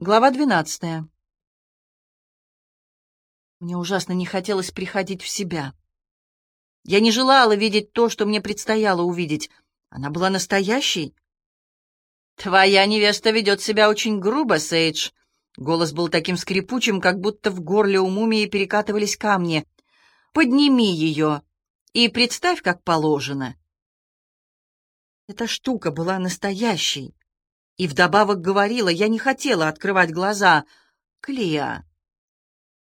Глава двенадцатая. Мне ужасно не хотелось приходить в себя. Я не желала видеть то, что мне предстояло увидеть. Она была настоящей. «Твоя невеста ведет себя очень грубо, Сейдж». Голос был таким скрипучим, как будто в горле у мумии перекатывались камни. «Подними ее и представь, как положено». Эта штука была настоящей. И вдобавок говорила, я не хотела открывать глаза. Клея.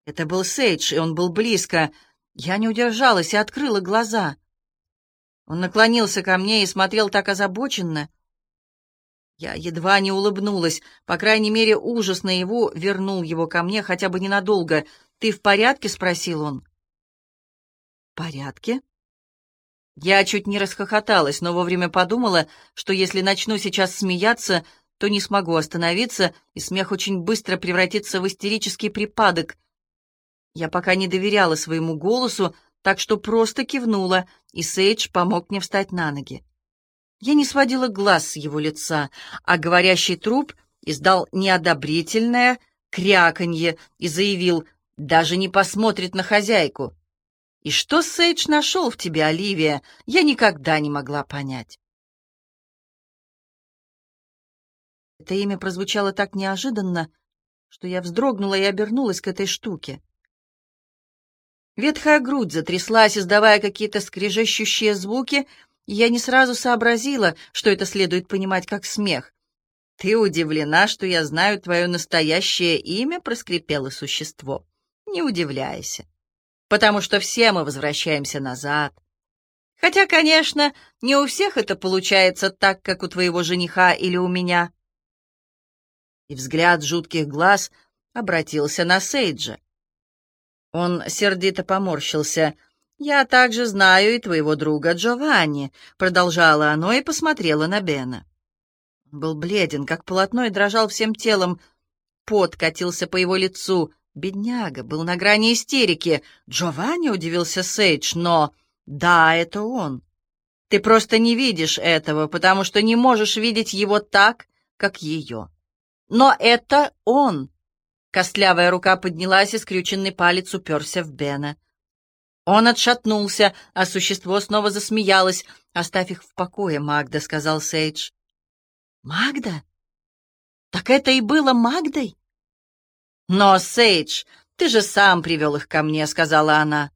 Это был Сейдж, и он был близко. Я не удержалась и открыла глаза. Он наклонился ко мне и смотрел так озабоченно. Я едва не улыбнулась. По крайней мере, ужас наяву вернул его ко мне хотя бы ненадолго. «Ты в порядке?» — спросил он. «В порядке?» Я чуть не расхохоталась, но вовремя подумала, что если начну сейчас смеяться, то не смогу остановиться, и смех очень быстро превратится в истерический припадок. Я пока не доверяла своему голосу, так что просто кивнула, и Сейдж помог мне встать на ноги. Я не сводила глаз с его лица, а говорящий труп издал неодобрительное кряканье и заявил, даже не посмотрит на хозяйку. И что Сейдж нашел в тебе, Оливия, я никогда не могла понять. Это имя прозвучало так неожиданно, что я вздрогнула и обернулась к этой штуке. Ветхая грудь затряслась, издавая какие-то скрежещущие звуки, и я не сразу сообразила, что это следует понимать как смех. «Ты удивлена, что я знаю твое настоящее имя?» — проскрипело существо. «Не удивляйся потому что все мы возвращаемся назад. Хотя, конечно, не у всех это получается так, как у твоего жениха или у меня. И взгляд жутких глаз обратился на Сейджа. Он сердито поморщился. «Я также знаю и твоего друга Джованни», — продолжало оно и посмотрела на Бена. Он был бледен, как полотно, и дрожал всем телом. Пот катился по его лицу. Бедняга был на грани истерики. Джованни удивился Сейдж, но... Да, это он. Ты просто не видишь этого, потому что не можешь видеть его так, как ее. Но это он. Костлявая рука поднялась, и скрюченный палец уперся в Бена. Он отшатнулся, а существо снова засмеялось. «Оставь их в покое, Магда», — сказал Сейдж. «Магда? Так это и было Магдой?» «Но, Сейдж, ты же сам привел их ко мне», — сказала она.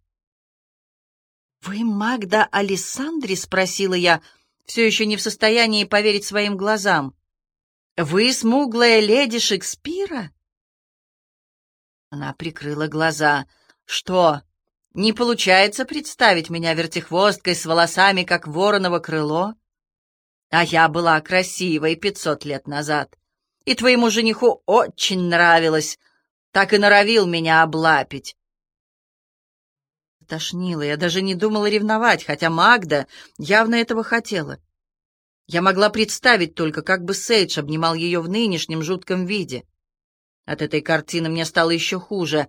«Вы Магда Алессандри?» — спросила я, все еще не в состоянии поверить своим глазам. «Вы смуглая леди Шекспира?» Она прикрыла глаза. «Что, не получается представить меня вертихвосткой с волосами, как вороново крыло? А я была красивой пятьсот лет назад, и твоему жениху очень нравилось, так и норовил меня облапить. Тошнило, я даже не думала ревновать, хотя Магда явно этого хотела. Я могла представить только, как бы Сейдж обнимал ее в нынешнем жутком виде. От этой картины мне стало еще хуже.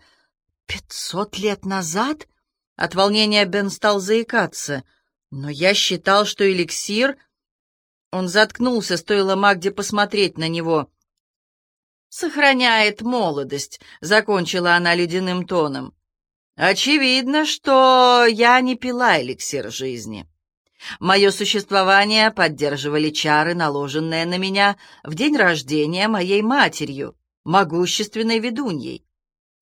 «Пятьсот лет назад?» От волнения Бен стал заикаться. «Но я считал, что эликсир...» Он заткнулся, стоило Магде посмотреть на него сохраняет молодость», — закончила она ледяным тоном. «Очевидно, что я не пила эликсир жизни. Мое существование поддерживали чары, наложенные на меня в день рождения моей матерью, могущественной ведуньей.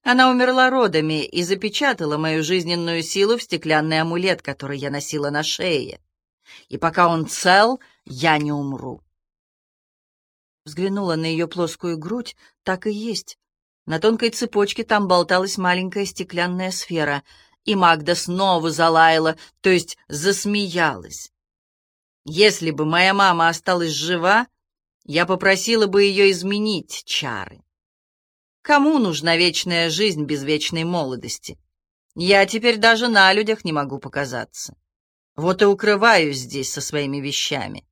Она умерла родами и запечатала мою жизненную силу в стеклянный амулет, который я носила на шее. И пока он цел, я не умру. Взглянула на ее плоскую грудь, так и есть. На тонкой цепочке там болталась маленькая стеклянная сфера, и Магда снова залаяла, то есть засмеялась. Если бы моя мама осталась жива, я попросила бы ее изменить чары. Кому нужна вечная жизнь без вечной молодости? Я теперь даже на людях не могу показаться. Вот и укрываюсь здесь со своими вещами.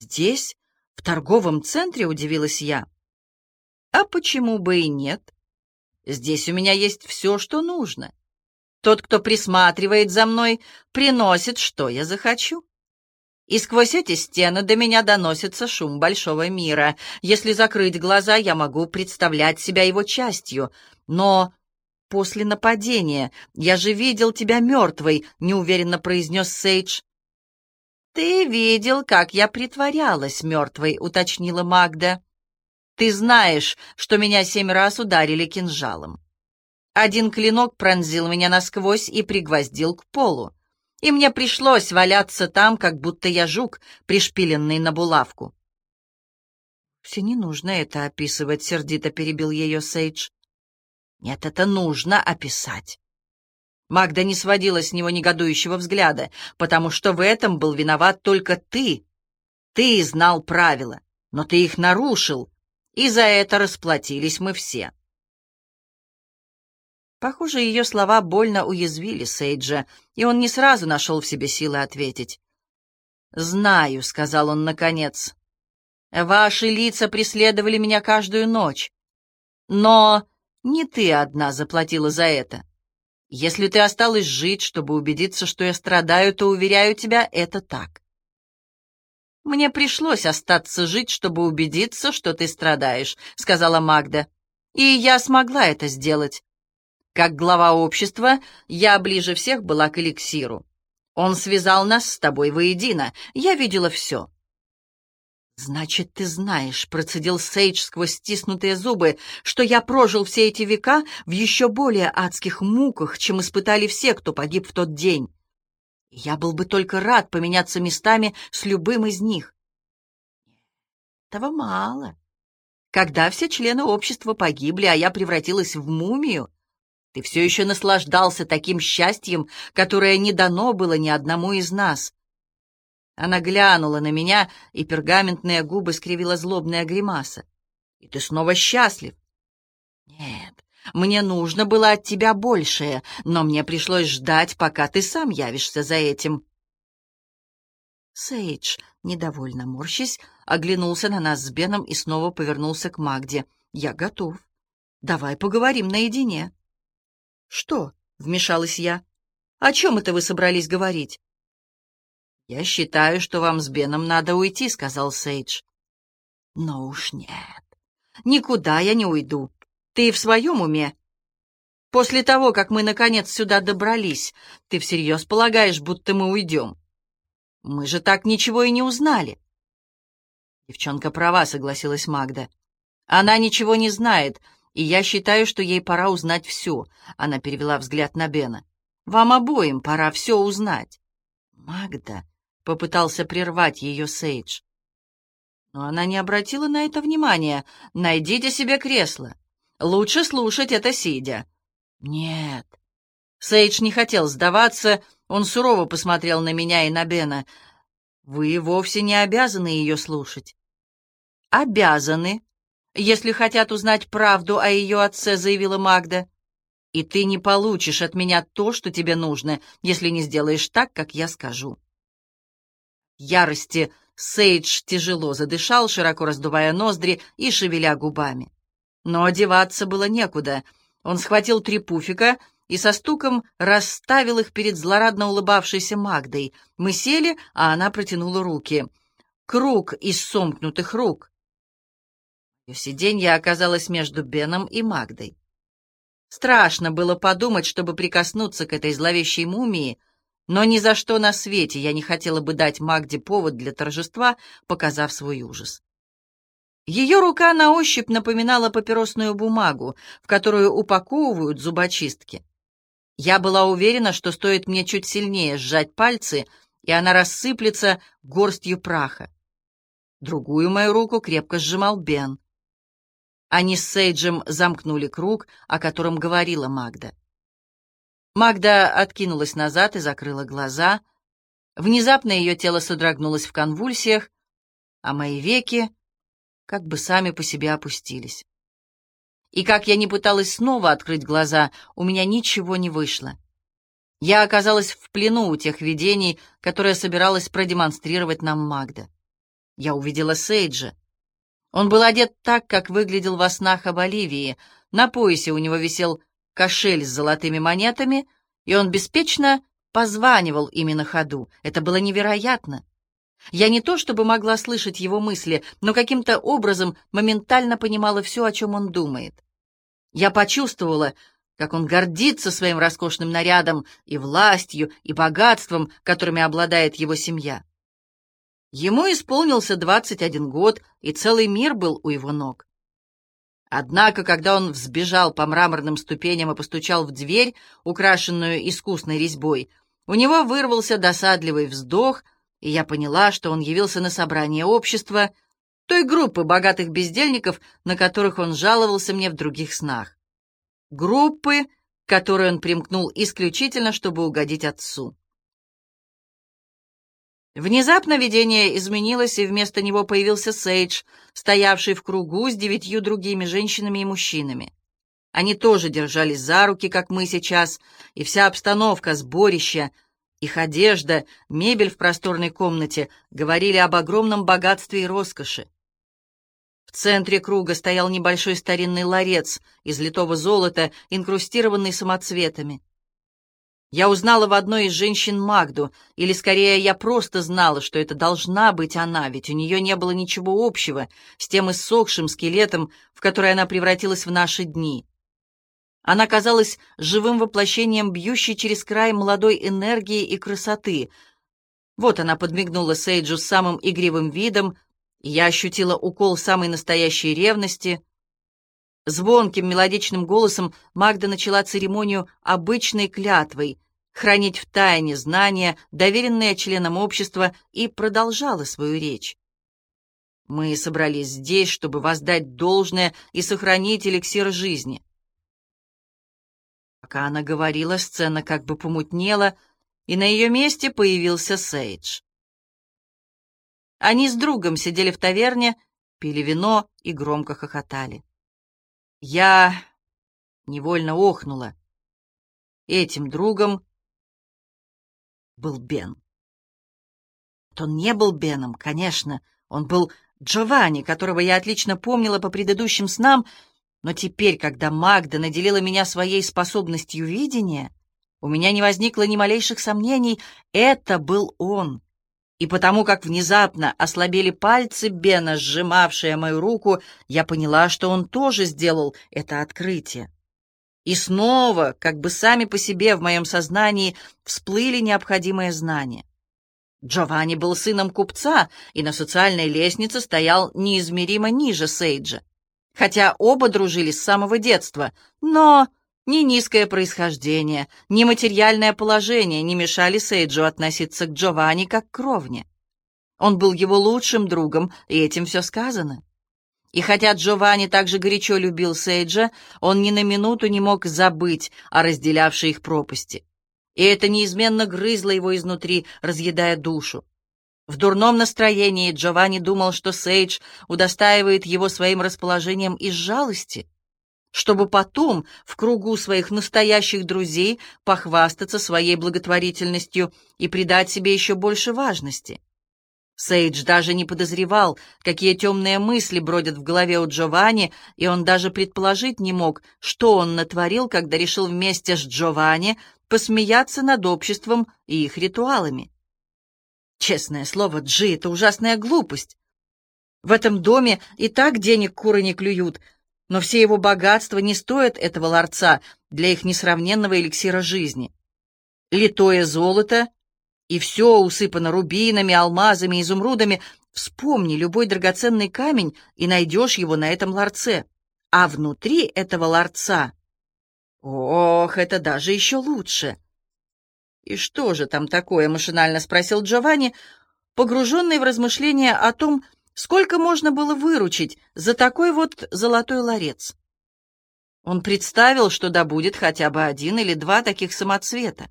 Здесь в торговом центре, удивилась я. А почему бы и нет? Здесь у меня есть все, что нужно. Тот, кто присматривает за мной, приносит, что я захочу. И сквозь эти стены до меня доносится шум большого мира. Если закрыть глаза, я могу представлять себя его частью. Но после нападения я же видел тебя мертвой», — неуверенно произнес Сейдж. «Ты видел, как я притворялась мертвой», — уточнила Магда. «Ты знаешь, что меня семь раз ударили кинжалом. Один клинок пронзил меня насквозь и пригвоздил к полу, и мне пришлось валяться там, как будто я жук, пришпиленный на булавку». «Все не нужно это описывать», — сердито перебил ее Сейдж. «Нет, это нужно описать». Магда не сводила с него негодующего взгляда, потому что в этом был виноват только ты. Ты знал правила, но ты их нарушил, и за это расплатились мы все. Похоже, ее слова больно уязвили Сейджа, и он не сразу нашел в себе силы ответить. «Знаю», — сказал он наконец. «Ваши лица преследовали меня каждую ночь. Но не ты одна заплатила за это. Если ты осталась жить, чтобы убедиться, что я страдаю, то, уверяю тебя, это так. Мне пришлось остаться жить, чтобы убедиться, что ты страдаешь, сказала Магда. И я смогла это сделать. Как глава общества, я ближе всех была к эликсиру. Он связал нас с тобой воедино. Я видела все. «Значит, ты знаешь», — процедил Сейдж сквозь стиснутые зубы, «что я прожил все эти века в еще более адских муках, чем испытали все, кто погиб в тот день. Я был бы только рад поменяться местами с любым из них». Этого мало. Когда все члены общества погибли, а я превратилась в мумию, ты все еще наслаждался таким счастьем, которое не дано было ни одному из нас. Она глянула на меня, и пергаментные губы скривила злобная гримаса. «И ты снова счастлив?» «Нет, мне нужно было от тебя большее, но мне пришлось ждать, пока ты сам явишься за этим». Сейдж, недовольно морщись, оглянулся на нас с Беном и снова повернулся к Магде. «Я готов. Давай поговорим наедине». «Что?» — вмешалась я. «О чем это вы собрались говорить?» «Я считаю, что вам с Беном надо уйти», — сказал Сейдж. «Но уж нет. Никуда я не уйду. Ты в своем уме? После того, как мы, наконец, сюда добрались, ты всерьез полагаешь, будто мы уйдем? Мы же так ничего и не узнали». «Девчонка права», — согласилась Магда. «Она ничего не знает, и я считаю, что ей пора узнать все», — она перевела взгляд на Бена. «Вам обоим пора все узнать». «Магда», Попытался прервать ее Сейдж. Но она не обратила на это внимания. «Найдите себе кресло. Лучше слушать это сидя». «Нет». Сейдж не хотел сдаваться, он сурово посмотрел на меня и на Бена. «Вы вовсе не обязаны ее слушать». «Обязаны», если хотят узнать правду о ее отце», — заявила Магда. «И ты не получишь от меня то, что тебе нужно, если не сделаешь так, как я скажу» ярости Сейдж тяжело задышал, широко раздувая ноздри и шевеля губами. Но одеваться было некуда. Он схватил три пуфика и со стуком расставил их перед злорадно улыбавшейся Магдой. Мы сели, а она протянула руки. Круг из сомкнутых рук. Ее сиденье оказалось между Беном и Магдой. Страшно было подумать, чтобы прикоснуться к этой зловещей мумии, но ни за что на свете я не хотела бы дать Магде повод для торжества, показав свой ужас. Ее рука на ощупь напоминала папиросную бумагу, в которую упаковывают зубочистки. Я была уверена, что стоит мне чуть сильнее сжать пальцы, и она рассыплется горстью праха. Другую мою руку крепко сжимал Бен. Они с Сейджем замкнули круг, о котором говорила Магда. Магда откинулась назад и закрыла глаза. Внезапно ее тело содрогнулось в конвульсиях, а мои веки как бы сами по себе опустились. И как я не пыталась снова открыть глаза, у меня ничего не вышло. Я оказалась в плену у тех видений, которые собиралась продемонстрировать нам Магда. Я увидела Сейджа. Он был одет так, как выглядел во снах об Оливии. На поясе у него висел кошель с золотыми монетами, и он беспечно позванивал ими на ходу. Это было невероятно. Я не то чтобы могла слышать его мысли, но каким-то образом моментально понимала все, о чем он думает. Я почувствовала, как он гордится своим роскошным нарядом и властью, и богатством, которыми обладает его семья. Ему исполнился 21 год, и целый мир был у его ног. Однако, когда он взбежал по мраморным ступеням и постучал в дверь, украшенную искусной резьбой, у него вырвался досадливый вздох, и я поняла, что он явился на собрание общества, той группы богатых бездельников, на которых он жаловался мне в других снах. Группы, к которой он примкнул исключительно, чтобы угодить отцу. Внезапно видение изменилось, и вместо него появился Сейдж, стоявший в кругу с девятью другими женщинами и мужчинами. Они тоже держались за руки, как мы сейчас, и вся обстановка, сборища, их одежда, мебель в просторной комнате говорили об огромном богатстве и роскоши. В центре круга стоял небольшой старинный ларец из литого золота, инкрустированный самоцветами. Я узнала в одной из женщин Магду, или скорее я просто знала, что это должна быть она, ведь у нее не было ничего общего с тем иссохшим скелетом, в который она превратилась в наши дни. Она казалась живым воплощением бьющей через край молодой энергии и красоты. Вот она подмигнула Сейджу самым игривым видом, и я ощутила укол самой настоящей ревности — Звонким мелодичным голосом Магда начала церемонию обычной клятвой хранить в тайне знания, доверенные членам общества, и продолжала свою речь. Мы собрались здесь, чтобы воздать должное и сохранить эликсир жизни. Пока она говорила, сцена как бы помутнела, и на ее месте появился Сейдж. Они с другом сидели в таверне, пили вино и громко хохотали. Я невольно охнула. Этим другом был Бен. Он не был Беном, конечно. Он был Джованни, которого я отлично помнила по предыдущим снам, но теперь, когда Магда наделила меня своей способностью видения, у меня не возникло ни малейших сомнений, это был он и потому как внезапно ослабели пальцы Бена, сжимавшие мою руку, я поняла, что он тоже сделал это открытие. И снова, как бы сами по себе в моем сознании, всплыли необходимые знания. Джованни был сыном купца и на социальной лестнице стоял неизмеримо ниже Сейджа. Хотя оба дружили с самого детства, но ни низкое происхождение, ни материальное положение не мешали Сейджу относиться к Джованни как к кровне. Он был его лучшим другом, и этим все сказано. И хотя Джованни также горячо любил Сейджа, он ни на минуту не мог забыть о разделявшей их пропасти. И это неизменно грызло его изнутри, разъедая душу. В дурном настроении Джованни думал, что Сейдж удостаивает его своим расположением из жалости — чтобы потом в кругу своих настоящих друзей похвастаться своей благотворительностью и придать себе еще больше важности. Сейдж даже не подозревал, какие темные мысли бродят в голове у Джованни, и он даже предположить не мог, что он натворил, когда решил вместе с Джованни посмеяться над обществом и их ритуалами. Честное слово, Джи — это ужасная глупость. В этом доме и так денег куры не клюют — но все его богатства не стоят этого ларца для их несравненного эликсира жизни. Литое золото, и все усыпано рубинами, алмазами, изумрудами. Вспомни любой драгоценный камень, и найдешь его на этом ларце. А внутри этого ларца... Ох, это даже еще лучше. «И что же там такое?» — машинально спросил Джованни, погруженный в размышления о том, Сколько можно было выручить за такой вот золотой ларец? Он представил, что добудет хотя бы один или два таких самоцвета.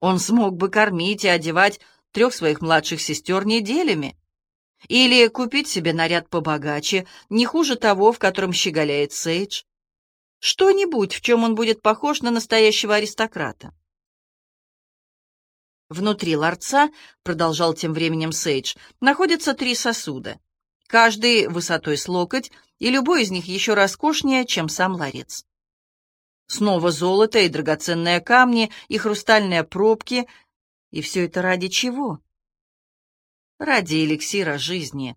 Он смог бы кормить и одевать трех своих младших сестер неделями. Или купить себе наряд побогаче, не хуже того, в котором щеголяет Сейдж. Что-нибудь, в чем он будет похож на настоящего аристократа. Внутри ларца, продолжал тем временем Сейдж, находятся три сосуда, каждый высотой с локоть, и любой из них еще роскошнее, чем сам ларец. Снова золото и драгоценные камни, и хрустальные пробки, и все это ради чего? Ради эликсира жизни.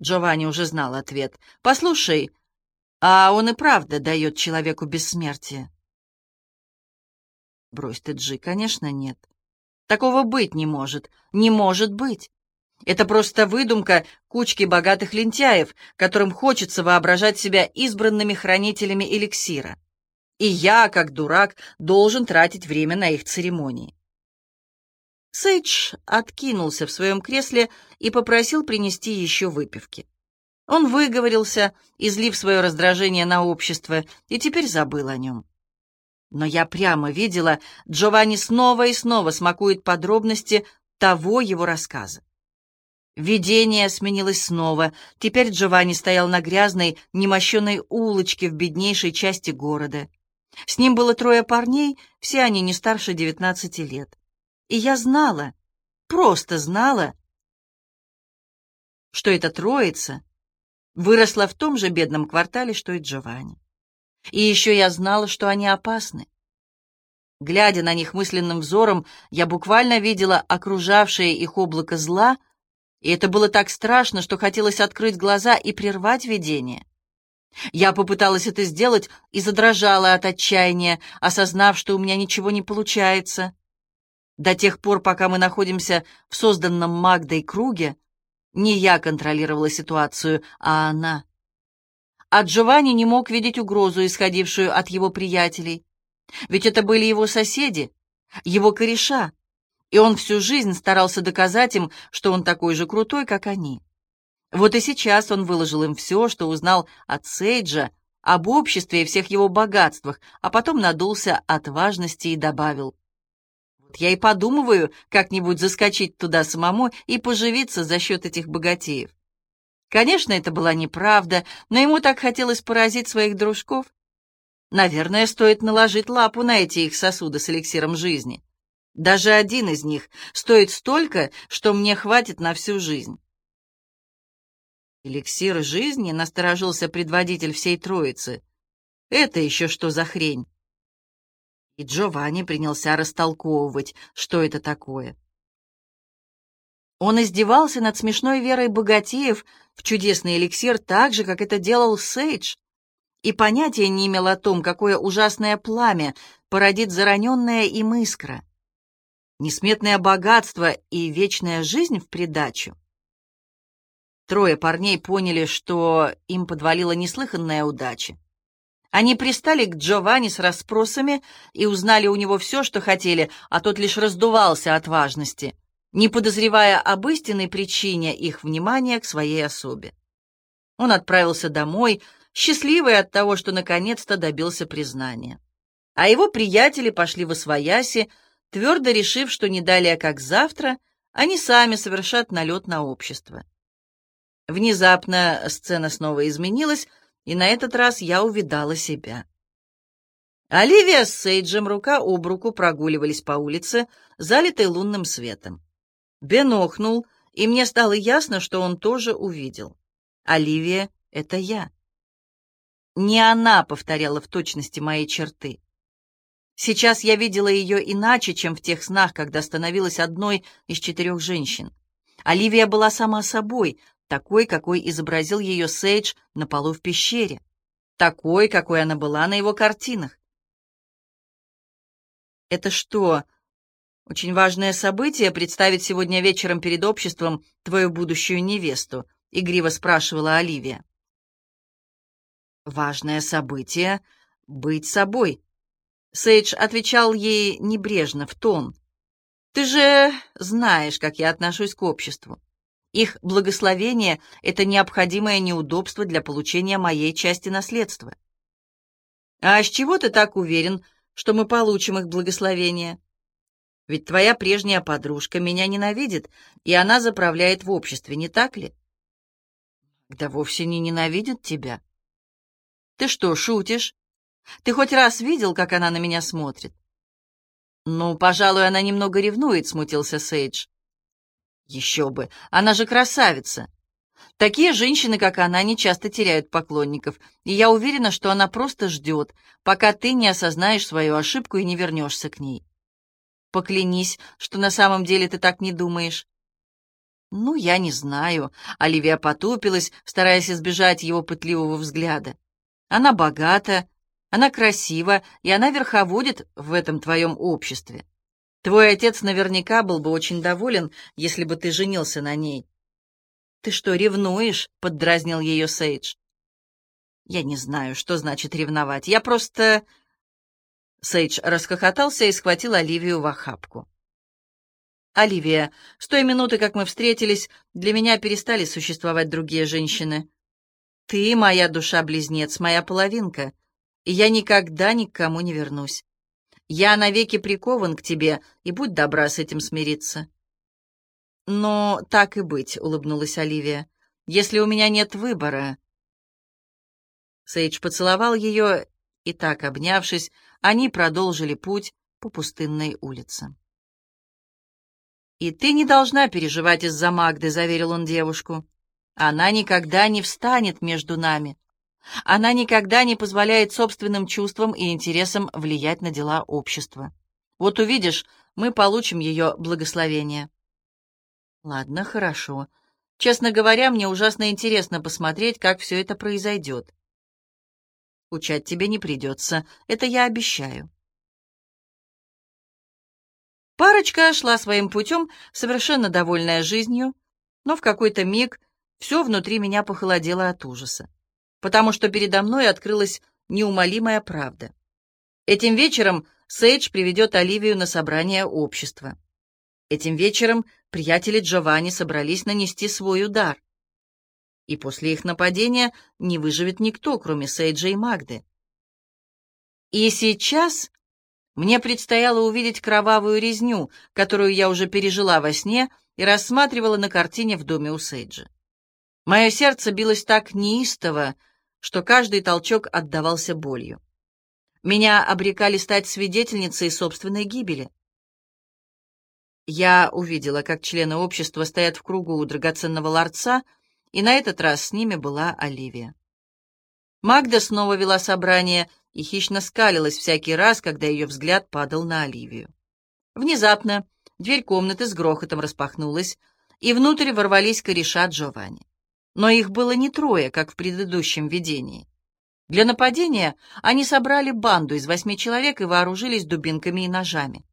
Джованни уже знал ответ. «Послушай, а он и правда дает человеку бессмертие?» «Брось ты, Джи, конечно, нет. Такого быть не может. Не может быть. Это просто выдумка кучки богатых лентяев, которым хочется воображать себя избранными хранителями эликсира. И я, как дурак, должен тратить время на их церемонии. Сейдж откинулся в своем кресле и попросил принести еще выпивки. Он выговорился, излив свое раздражение на общество, и теперь забыл о нем. Но я прямо видела, Джованни снова и снова смакует подробности того его рассказа. Видение сменилось снова. Теперь Джованни стоял на грязной, немощенной улочке в беднейшей части города. С ним было трое парней, все они не старше девятнадцати лет. И я знала, просто знала, что эта троица выросла в том же бедном квартале, что и Джованни. И еще я знала, что они опасны. Глядя на них мысленным взором, я буквально видела окружавшее их облако зла, и это было так страшно, что хотелось открыть глаза и прервать видение. Я попыталась это сделать и задрожала от отчаяния, осознав, что у меня ничего не получается. До тех пор, пока мы находимся в созданном Магдой круге, не я контролировала ситуацию, а она. А Джованни не мог видеть угрозу, исходившую от его приятелей. Ведь это были его соседи, его кореша, и он всю жизнь старался доказать им, что он такой же крутой, как они. Вот и сейчас он выложил им все, что узнал от Сейджа, об обществе и всех его богатствах, а потом надулся от важности и добавил. Я и подумываю как-нибудь заскочить туда самому и поживиться за счет этих богатеев. Конечно, это была неправда, но ему так хотелось поразить своих дружков. Наверное, стоит наложить лапу на эти их сосуды с эликсиром жизни. Даже один из них стоит столько, что мне хватит на всю жизнь. Эликсир жизни, насторожился предводитель всей троицы. Это еще что за хрень? И Джованни принялся растолковывать, что это такое. Он издевался над смешной верой богатеев в чудесный эликсир так же, как это делал Сейдж, и понятия не имел о том, какое ужасное пламя породит зараненная им искра. Несметное богатство и вечная жизнь в придачу. Трое парней поняли, что им подвалила неслыханная удача. Они пристали к Джованни с расспросами и узнали у него все, что хотели, а тот лишь раздувался от важности, не подозревая об истинной причине их внимания к своей особе. Он отправился домой, счастливый от того, что наконец-то добился признания. А его приятели пошли в Освояси, твердо решив, что не далее, как завтра, они сами совершат налет на общество. Внезапно сцена снова изменилась, и на этот раз я увидала себя. Оливия с Сейджем рука об руку прогуливались по улице, залитой лунным светом. Бен охнул, и мне стало ясно, что он тоже увидел. Оливия — это я. Не она повторяла в точности мои черты. Сейчас я видела ее иначе, чем в тех снах, когда становилась одной из четырех женщин. Оливия была сама собой, такой, какой изобразил ее Сейдж на полу в пещере, такой, какой она была на его картинах. «Это что, очень важное событие представить сегодня вечером перед обществом твою будущую невесту?» — игриво спрашивала Оливия. «Важное событие — быть собой», — Сейдж отвечал ей небрежно, в тон. «Ты же знаешь, как я отношусь к обществу. Их благословение — это необходимое неудобство для получения моей части наследства. А с чего ты так уверен, что мы получим их благословение? Ведь твоя прежняя подружка меня ненавидит, и она заправляет в обществе, не так ли? Да вовсе не ненавидит тебя. Ты что, шутишь? Ты хоть раз видел, как она на меня смотрит? Ну, пожалуй, она немного ревнует, смутился Сейдж. Еще бы, она же красавица. Такие женщины, как она, не часто теряют поклонников, и я уверена, что она просто ждет, пока ты не осознаешь свою ошибку и не вернешься к ней. Поклянись, что на самом деле ты так не думаешь. «Ну, я не знаю». Оливия потупилась, стараясь избежать его пытливого взгляда. «Она богата, она красива, и она верховодит в этом твоем обществе. Твой отец наверняка был бы очень доволен, если бы ты женился на ней». «Ты что, ревнуешь?» — поддразнил ее Сейдж. «Я не знаю, что значит ревновать. Я просто...» Сейдж расхохотался и схватил Оливию в охапку. «Оливия, с той минуты, как мы встретились, для меня перестали существовать другие женщины. Ты моя душа-близнец, моя половинка, и я никогда ни к кому не вернусь. Я навеки прикован к тебе, и будь добра с этим смириться». «Но так и быть», — улыбнулась Оливия, — «если у меня нет выбора». Сейдж поцеловал ее, и так, обнявшись, они продолжили путь по пустынной улице. «И ты не должна переживать из-за Магды», — заверил он девушку. «Она никогда не встанет между нами. Она никогда не позволяет собственным чувствам и интересам влиять на дела общества. Вот увидишь, мы получим ее благословение». «Ладно, хорошо. Честно говоря, мне ужасно интересно посмотреть, как все это произойдет. Учать тебе не придется, это я обещаю». Парочка шла своим путем, совершенно довольная жизнью, но в какой-то миг все внутри меня похолодело от ужаса, потому что передо мной открылась неумолимая правда. Этим вечером Сейдж приведет Оливию на собрание общества. Этим вечером приятели Джованни собрались нанести свой удар. И после их нападения не выживет никто, кроме Сейджа и Магды. И сейчас мне предстояло увидеть кровавую резню, которую я уже пережила во сне и рассматривала на картине в доме у Сейджа. Мое сердце билось так неистово, что каждый толчок отдавался болью. Меня обрекали стать свидетельницей собственной гибели. Я увидела, как члены общества стоят в кругу у драгоценного ларца, и на этот раз с ними была Оливия. Магда снова вела собрание, и хищно скалилась всякий раз, когда ее взгляд падал на Оливию. Внезапно дверь комнаты с грохотом распахнулась, и внутрь ворвались кореша Джованни. Но их было не трое, как в предыдущем видении. Для нападения они собрали банду из восьми человек и вооружились дубинками и ножами.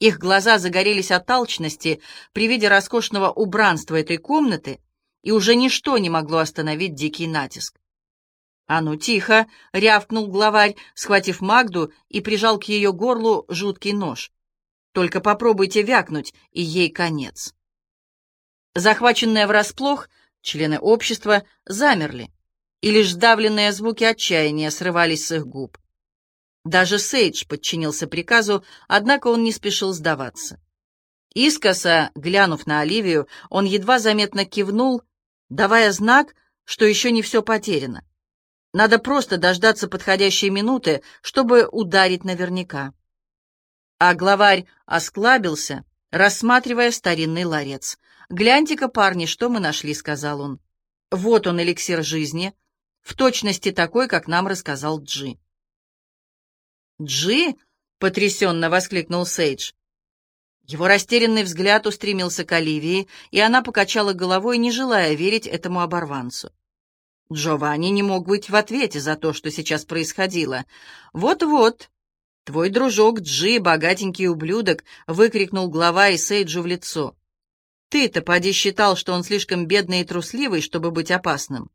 Их глаза загорелись от алчности при виде роскошного убранства этой комнаты, и уже ничто не могло остановить дикий натиск. «А ну, тихо!» — рявкнул главарь, схватив Магду и прижал к ее горлу жуткий нож. «Только попробуйте вякнуть, и ей конец». Захваченные врасплох, члены общества замерли, и лишь сдавленные звуки отчаяния срывались с их губ. Даже Сейдж подчинился приказу, однако он не спешил сдаваться. Искоса, глянув на Оливию, он едва заметно кивнул, давая знак, что еще не все потеряно. Надо просто дождаться подходящей минуты, чтобы ударить наверняка. А главарь осклабился, рассматривая старинный ларец. «Гляньте-ка, парни, что мы нашли», — сказал он. «Вот он, эликсир жизни, в точности такой, как нам рассказал Джи». «Джи?» — потрясенно воскликнул Сейдж. Его растерянный взгляд устремился к Оливии, и она покачала головой, не желая верить этому оборванцу. Джованни не мог быть в ответе за то, что сейчас происходило. «Вот-вот, твой дружок Джи, богатенький ублюдок», — выкрикнул глава и Сейджу в лицо. «Ты-то поди считал, что он слишком бедный и трусливый, чтобы быть опасным.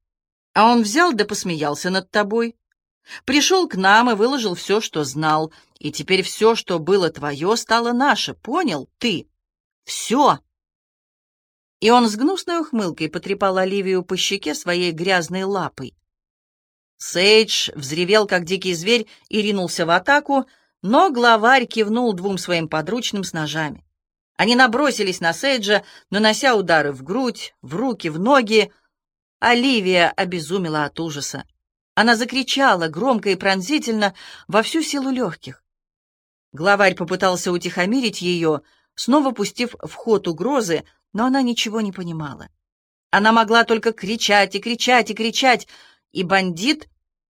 А он взял да посмеялся над тобой. Пришел к нам и выложил все, что знал, и теперь все, что было твое, стало наше, понял ты? Все!» и он с гнусной ухмылкой потрепал Оливию по щеке своей грязной лапой. Сейдж взревел, как дикий зверь, и ринулся в атаку, но главарь кивнул двум своим подручным с ножами. Они набросились на Сейджа, нанося удары в грудь, в руки, в ноги. Оливия обезумела от ужаса. Она закричала громко и пронзительно во всю силу легких. Главарь попытался утихомирить ее, снова пустив в ход угрозы, но она ничего не понимала. Она могла только кричать и кричать и кричать, и бандит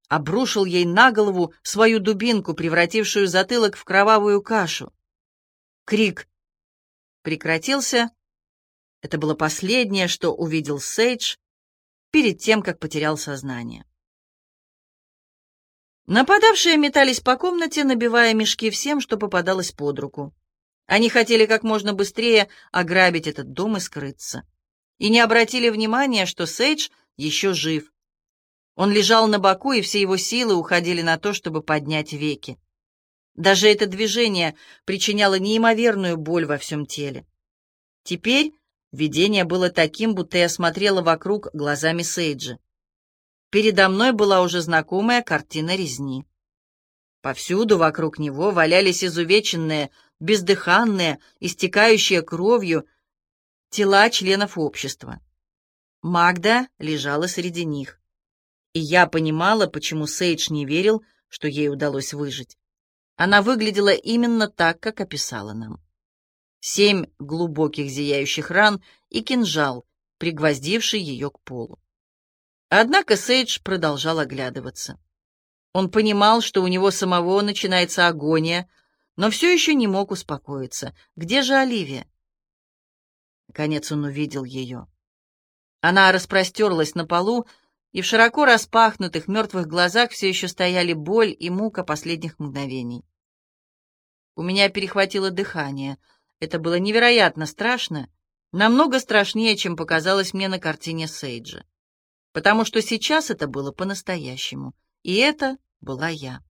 обрушил ей на голову свою дубинку, превратившую затылок в кровавую кашу. Крик прекратился, Это было последнее, что увидел Сейдж перед тем, как потерял сознание. Нападавшие метались по комнате, набивая мешки всем, что попадалось под руку. Они хотели как можно быстрее ограбить этот дом и скрыться. И не обратили внимания, что Сейдж еще жив. Он лежал на боку, и все его силы уходили на то, чтобы поднять веки. Даже это движение причиняло неимоверную боль во всем теле. Теперь видение было таким, будто я смотрела вокруг глазами Сейджа. Передо мной была уже знакомая картина резни. Повсюду вокруг него валялись изувеченные, бездыханные, истекающие кровью тела членов общества. Магда лежала среди них. И я понимала, почему Сейдж не верил, что ей удалось выжить. Она выглядела именно так, как описала нам. Семь глубоких зияющих ран и кинжал, пригвоздивший ее к полу. Однако Сейдж продолжал оглядываться. Он понимал, что у него самого начинается агония, но все еще не мог успокоиться. Где же Оливия? Наконец он увидел ее. Она распростерлась на полу, и в широко распахнутых мертвых глазах все еще стояли боль и мука последних мгновений. У меня перехватило дыхание. Это было невероятно страшно, намного страшнее, чем показалось мне на картине Сейджа потому что сейчас это было по-настоящему, и это была я.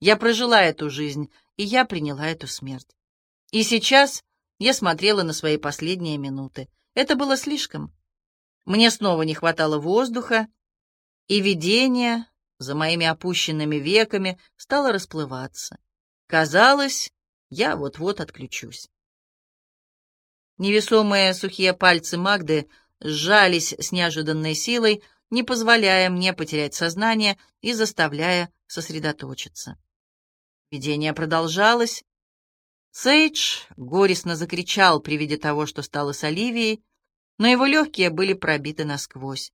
Я прожила эту жизнь, и я приняла эту смерть. И сейчас я смотрела на свои последние минуты. Это было слишком. Мне снова не хватало воздуха, и видение за моими опущенными веками стало расплываться. Казалось, я вот-вот отключусь. Невесомые сухие пальцы Магды сжались с неожиданной силой, не позволяя мне потерять сознание и заставляя сосредоточиться. Видение продолжалось. Сейдж горестно закричал при виде того, что стало с Оливией, но его легкие были пробиты насквозь.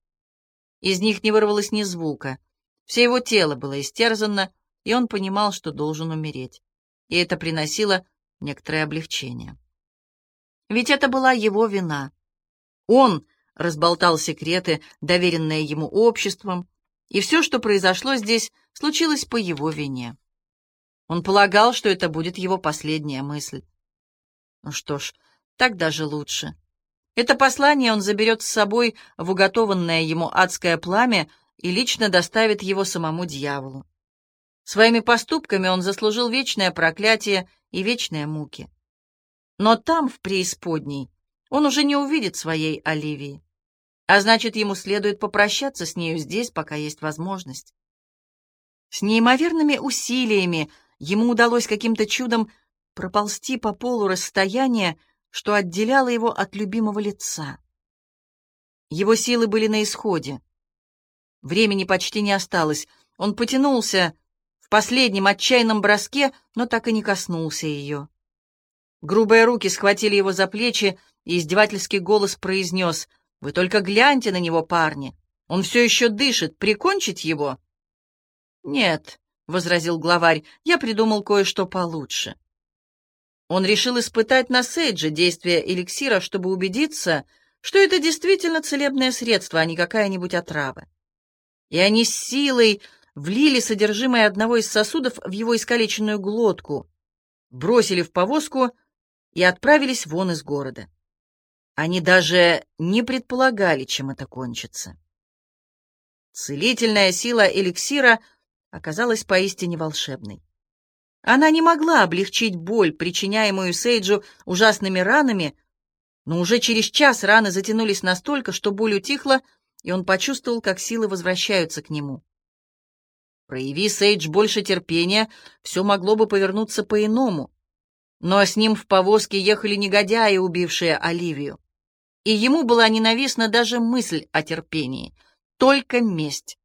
Из них не вырвалось ни звука. Все его тело было истерзано, и он понимал, что должен умереть. И это приносило некоторое облегчение. Ведь это была его вина. Он разболтал секреты, доверенные ему обществом, и все, что произошло здесь, случилось по его вине. Он полагал, что это будет его последняя мысль. Ну что ж, так даже лучше. Это послание он заберет с собой в уготованное ему адское пламя и лично доставит его самому дьяволу. Своими поступками он заслужил вечное проклятие и вечные муки. Но там, в преисподней, он уже не увидит своей Оливии а значит, ему следует попрощаться с нею здесь, пока есть возможность. С неимоверными усилиями ему удалось каким-то чудом проползти по полу расстояние, что отделяло его от любимого лица. Его силы были на исходе. Времени почти не осталось. Он потянулся в последнем отчаянном броске, но так и не коснулся ее. Грубые руки схватили его за плечи, и издевательский голос произнес — вы только гляньте на него, парни. Он все еще дышит. Прикончить его? Нет, — возразил главарь, — я придумал кое-что получше. Он решил испытать на Сейдже действие эликсира, чтобы убедиться, что это действительно целебное средство, а не какая-нибудь отрава. И они с силой влили содержимое одного из сосудов в его искалеченную глотку, бросили в повозку и отправились вон из города. Они даже не предполагали, чем это кончится. Целительная сила эликсира оказалась поистине волшебной. Она не могла облегчить боль, причиняемую Сейджу ужасными ранами, но уже через час раны затянулись настолько, что боль утихла, и он почувствовал, как силы возвращаются к нему. Прояви Сейдж больше терпения, все могло бы повернуться по-иному. Но с ним в повозке ехали негодяи, убившие Оливию и ему была ненавистна даже мысль о терпении, только месть.